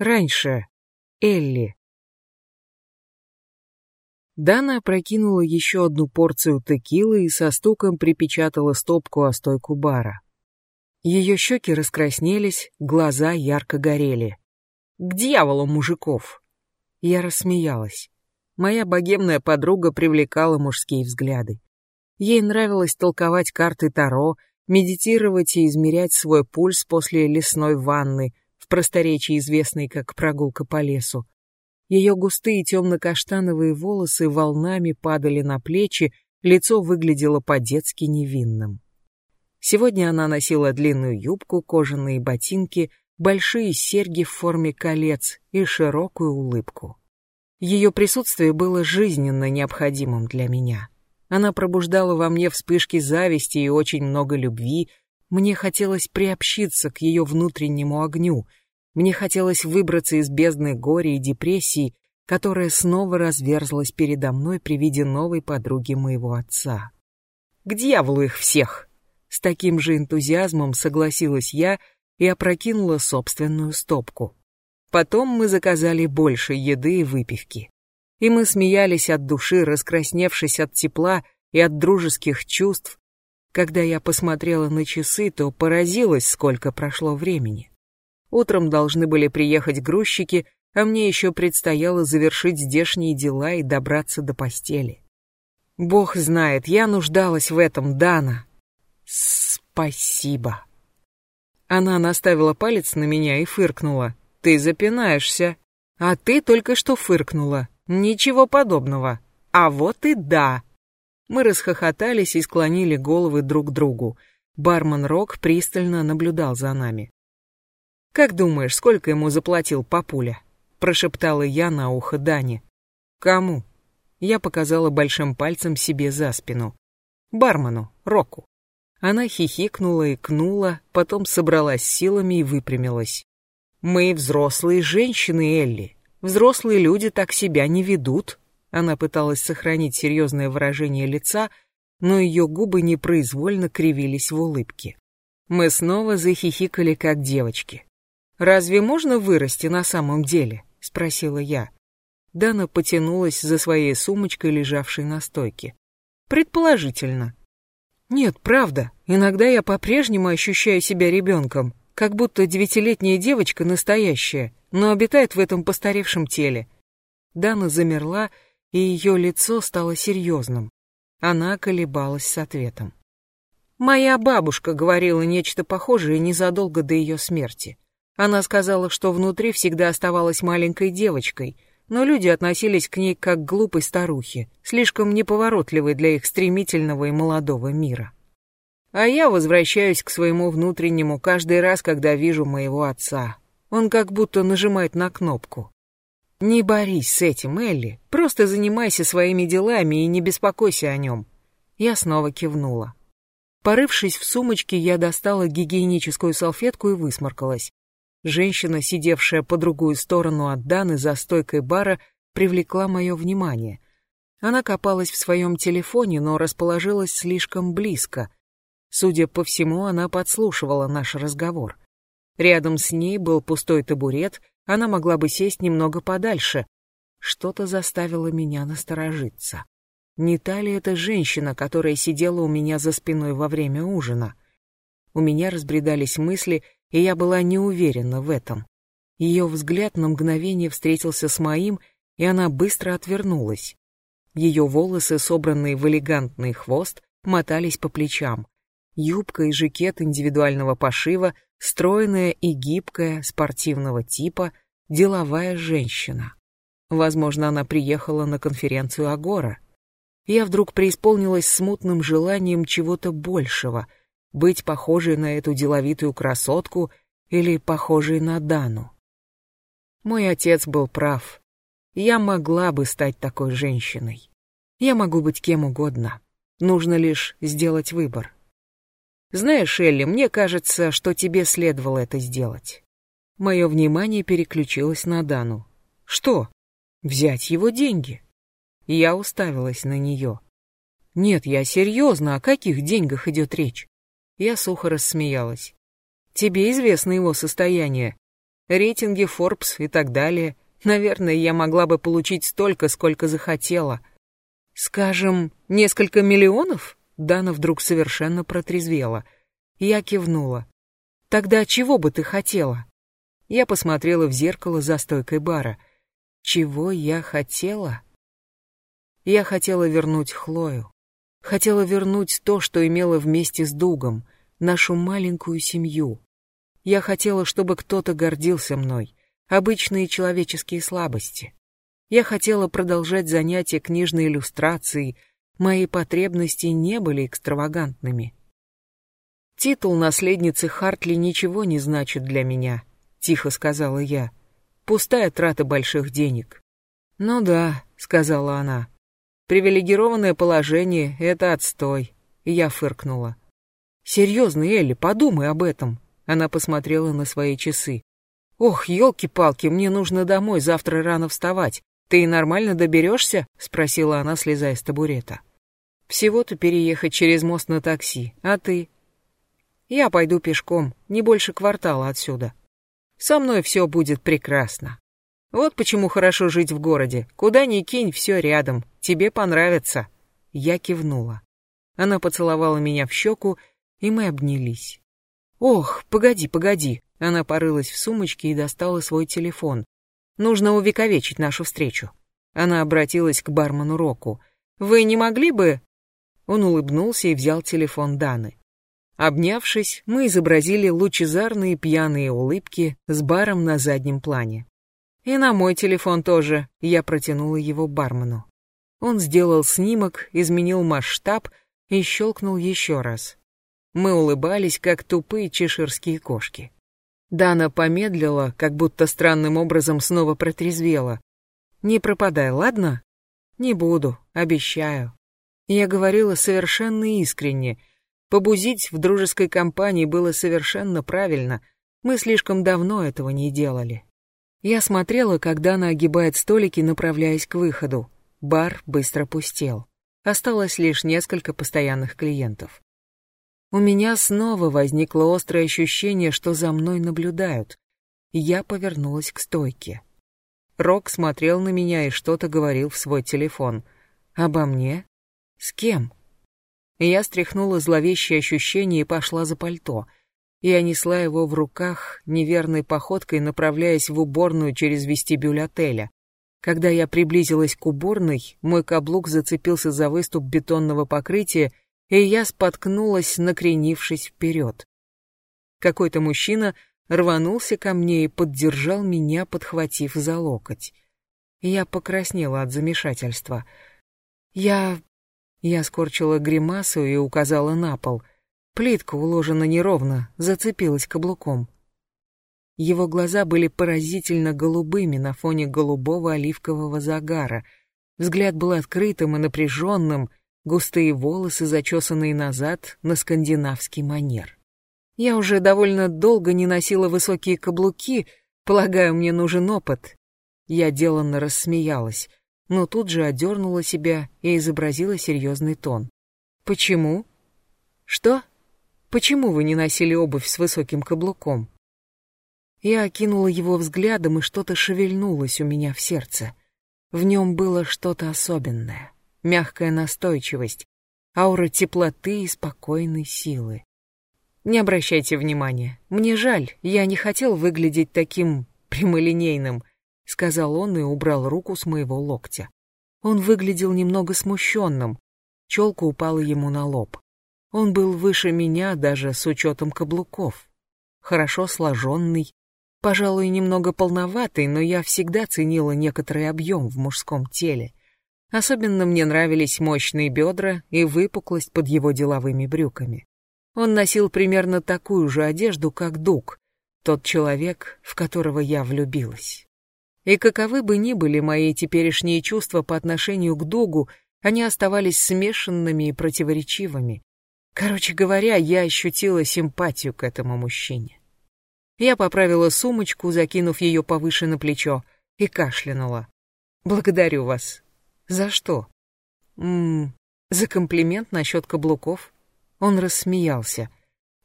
Раньше. Элли. Дана опрокинула еще одну порцию текилы и со стуком припечатала стопку о стойку бара. Ее щеки раскраснелись, глаза ярко горели. «К дьяволу мужиков!» Я рассмеялась. Моя богемная подруга привлекала мужские взгляды. Ей нравилось толковать карты Таро, медитировать и измерять свой пульс после лесной ванны, просторечии известной как прогулка по лесу. Ее густые темно-каштановые волосы волнами падали на плечи, лицо выглядело по-детски невинным. Сегодня она носила длинную юбку, кожаные ботинки, большие серьги в форме колец и широкую улыбку. Ее присутствие было жизненно необходимым для меня. Она пробуждала во мне вспышки зависти и очень много любви. Мне хотелось приобщиться к ее внутреннему огню — мне хотелось выбраться из бездны горя и депрессии, которая снова разверзлась передо мной при виде новой подруги моего отца. К дьяволу их всех! С таким же энтузиазмом согласилась я и опрокинула собственную стопку. Потом мы заказали больше еды и выпивки. И мы смеялись от души, раскрасневшись от тепла и от дружеских чувств. Когда я посмотрела на часы, то поразилась, сколько прошло времени. Утром должны были приехать грузчики, а мне еще предстояло завершить здешние дела и добраться до постели. Бог знает, я нуждалась в этом, Дана. Спасибо. Она наставила палец на меня и фыркнула. Ты запинаешься. А ты только что фыркнула. Ничего подобного. А вот и да. Мы расхохотались и склонили головы друг к другу. Бармен Рок пристально наблюдал за нами. «Как думаешь, сколько ему заплатил папуля?» — прошептала я на ухо Дани. «Кому?» Я показала большим пальцем себе за спину. «Бармену, Року». Она хихикнула и кнула, потом собралась силами и выпрямилась. «Мы взрослые женщины, Элли. Взрослые люди так себя не ведут». Она пыталась сохранить серьезное выражение лица, но ее губы непроизвольно кривились в улыбке. Мы снова захихикали, как девочки. «Разве можно вырасти на самом деле?» — спросила я. Дана потянулась за своей сумочкой, лежавшей на стойке. «Предположительно». «Нет, правда. Иногда я по-прежнему ощущаю себя ребенком, как будто девятилетняя девочка настоящая, но обитает в этом постаревшем теле». Дана замерла, и ее лицо стало серьезным. Она колебалась с ответом. «Моя бабушка говорила нечто похожее незадолго до ее смерти. Она сказала, что внутри всегда оставалась маленькой девочкой, но люди относились к ней как к глупой старухе, слишком неповоротливой для их стремительного и молодого мира. А я возвращаюсь к своему внутреннему каждый раз, когда вижу моего отца. Он как будто нажимает на кнопку. Не борись с этим, Элли, просто занимайся своими делами и не беспокойся о нем. Я снова кивнула. Порывшись в сумочке, я достала гигиеническую салфетку и высморкалась. Женщина, сидевшая по другую сторону от Даны за стойкой бара, привлекла мое внимание. Она копалась в своем телефоне, но расположилась слишком близко. Судя по всему, она подслушивала наш разговор. Рядом с ней был пустой табурет, она могла бы сесть немного подальше. Что-то заставило меня насторожиться. Не та ли это женщина, которая сидела у меня за спиной во время ужина? У меня разбредались мысли, и я была не уверена в этом. Ее взгляд на мгновение встретился с моим, и она быстро отвернулась. Ее волосы, собранные в элегантный хвост, мотались по плечам. Юбка и жакет индивидуального пошива, стройная и гибкая, спортивного типа, деловая женщина. Возможно, она приехала на конференцию Агора. Я вдруг преисполнилась смутным желанием чего-то большего — быть похожей на эту деловитую красотку или похожей на Дану. Мой отец был прав. Я могла бы стать такой женщиной. Я могу быть кем угодно. Нужно лишь сделать выбор. Знаешь, Элли, мне кажется, что тебе следовало это сделать. Мое внимание переключилось на Дану. Что? Взять его деньги? Я уставилась на нее. Нет, я серьезно, о каких деньгах идет речь? Я сухо рассмеялась. «Тебе известно его состояние. рейтинги Forbes и так далее. Наверное, я могла бы получить столько, сколько захотела. Скажем, несколько миллионов? Дана вдруг совершенно протрезвела. Я кивнула. Тогда чего бы ты хотела? Я посмотрела в зеркало за стойкой бара. Чего я хотела? Я хотела вернуть Хлою. Хотела вернуть то, что имела вместе с Дугом, нашу маленькую семью. Я хотела, чтобы кто-то гордился мной, обычные человеческие слабости. Я хотела продолжать занятия книжной иллюстрацией, мои потребности не были экстравагантными. «Титул наследницы Хартли ничего не значит для меня», — тихо сказала я. «Пустая трата больших денег». «Ну да», — сказала она. «Привилегированное положение — это отстой». Я фыркнула. «Серьезно, Элли, подумай об этом». Она посмотрела на свои часы. «Ох, елки-палки, мне нужно домой, завтра рано вставать. Ты нормально доберешься?» — спросила она, слезая с табурета. «Всего-то переехать через мост на такси, а ты?» «Я пойду пешком, не больше квартала отсюда. Со мной все будет прекрасно. Вот почему хорошо жить в городе. Куда ни кинь, все рядом. Тебе понравится». Я кивнула. Она поцеловала меня в щеку, и мы обнялись. «Ох, погоди, погоди!» Она порылась в сумочке и достала свой телефон. «Нужно увековечить нашу встречу». Она обратилась к бармену Року. «Вы не могли бы...» Он улыбнулся и взял телефон Даны. Обнявшись, мы изобразили лучезарные пьяные улыбки с баром на заднем плане. «И на мой телефон тоже», — я протянула его бармену. Он сделал снимок, изменил масштаб и щелкнул еще раз. Мы улыбались, как тупые чеширские кошки. Дана помедлила, как будто странным образом снова протрезвела. «Не пропадай, ладно?» «Не буду, обещаю». Я говорила совершенно искренне. Побузить в дружеской компании было совершенно правильно. Мы слишком давно этого не делали. Я смотрела, как Дана огибает столики, направляясь к выходу. Бар быстро пустел. Осталось лишь несколько постоянных клиентов. У меня снова возникло острое ощущение, что за мной наблюдают. Я повернулась к стойке. Рок смотрел на меня и что-то говорил в свой телефон. Обо мне? С кем? Я стряхнула зловещее ощущение и пошла за пальто. Я несла его в руках, неверной походкой направляясь в уборную через вестибюль отеля. Когда я приблизилась к уборной, мой каблук зацепился за выступ бетонного покрытия, и я споткнулась, накренившись вперед. Какой-то мужчина рванулся ко мне и поддержал меня, подхватив за локоть. Я покраснела от замешательства. Я... Я скорчила гримасу и указала на пол. Плитка уложена неровно, зацепилась каблуком. Его глаза были поразительно голубыми на фоне голубого оливкового загара. Взгляд был открытым и напряженным, густые волосы, зачесанные назад на скандинавский манер. Я уже довольно долго не носила высокие каблуки, полагаю, мне нужен опыт. Я деланно рассмеялась, но тут же одернула себя и изобразила серьезный тон. Почему? Что? Почему вы не носили обувь с высоким каблуком? Я окинула его взглядом, и что-то шевельнулось у меня в сердце. В нем было что-то особенное мягкая настойчивость, аура теплоты и спокойной силы. Не обращайте внимания. Мне жаль, я не хотел выглядеть таким прямолинейным, сказал он и убрал руку с моего локтя. Он выглядел немного смущенным. Челка упала ему на лоб. Он был выше меня даже с учетом каблуков. Хорошо сложенный, пожалуй, немного полноватый, но я всегда ценила некоторый объем в мужском теле. Особенно мне нравились мощные бедра и выпуклость под его деловыми брюками. Он носил примерно такую же одежду, как Дуг, тот человек, в которого я влюбилась. И каковы бы ни были мои теперешние чувства по отношению к Дугу, они оставались смешанными и противоречивыми. Короче говоря, я ощутила симпатию к этому мужчине. Я поправила сумочку, закинув ее повыше на плечо, и кашлянула. «Благодарю вас. За что? Ммм, за комплимент насчет каблуков? Он рассмеялся.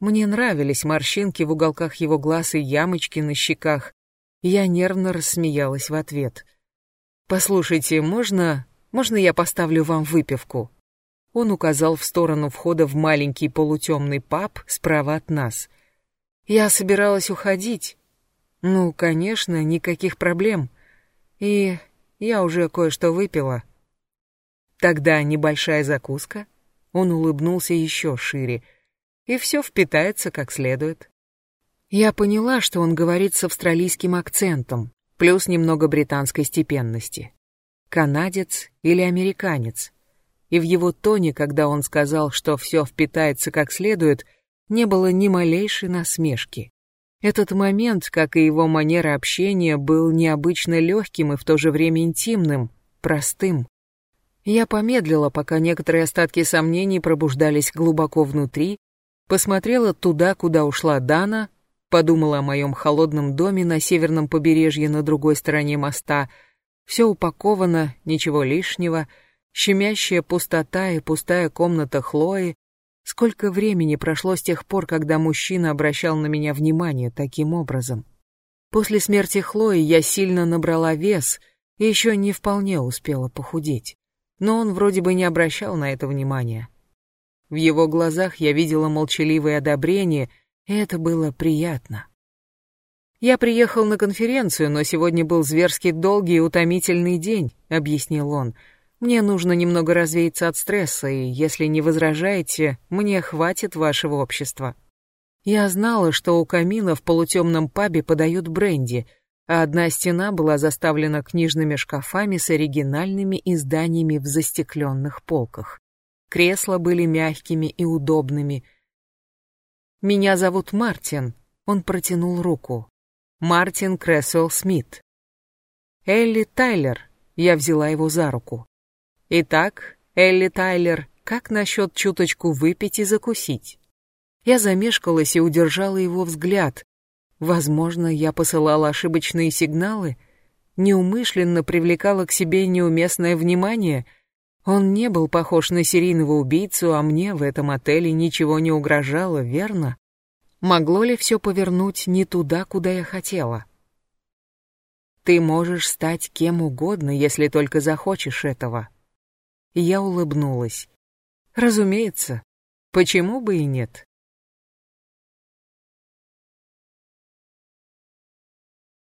Мне нравились морщинки в уголках его глаз и ямочки на щеках. Я нервно рассмеялась в ответ. «Послушайте, можно... можно я поставлю вам выпивку?» Он указал в сторону входа в маленький полутемный паб справа от нас. Я собиралась уходить. Ну, конечно, никаких проблем. И я уже кое-что выпила. Тогда небольшая закуска. Он улыбнулся еще шире. И все впитается как следует. Я поняла, что он говорит с австралийским акцентом, плюс немного британской степенности. Канадец или американец. И в его тоне, когда он сказал, что все впитается как следует, не было ни малейшей насмешки. Этот момент, как и его манера общения, был необычно легким и в то же время интимным, простым. Я помедлила, пока некоторые остатки сомнений пробуждались глубоко внутри, посмотрела туда, куда ушла Дана, подумала о моем холодном доме на северном побережье на другой стороне моста. Все упаковано, ничего лишнего, щемящая пустота и пустая комната Хлои, Сколько времени прошло с тех пор, когда мужчина обращал на меня внимание таким образом? После смерти Хлои я сильно набрала вес и еще не вполне успела похудеть. Но он вроде бы не обращал на это внимания. В его глазах я видела молчаливое одобрение, и это было приятно. «Я приехал на конференцию, но сегодня был зверски долгий и утомительный день», — объяснил он, — мне нужно немного развеяться от стресса, и, если не возражаете, мне хватит вашего общества. Я знала, что у камина в полутемном пабе подают бренди, а одна стена была заставлена книжными шкафами с оригинальными изданиями в застекленных полках. Кресла были мягкими и удобными. «Меня зовут Мартин», — он протянул руку. «Мартин Крэсуэлл Смит». «Элли Тайлер», — я взяла его за руку. Итак, Элли Тайлер, как насчет чуточку выпить и закусить? Я замешкалась и удержала его взгляд. Возможно, я посылала ошибочные сигналы, неумышленно привлекала к себе неуместное внимание. Он не был похож на серийного убийцу, а мне в этом отеле ничего не угрожало, верно? Могло ли все повернуть не туда, куда я хотела? Ты можешь стать кем угодно, если только захочешь этого. Я улыбнулась. Разумеется. Почему бы и нет?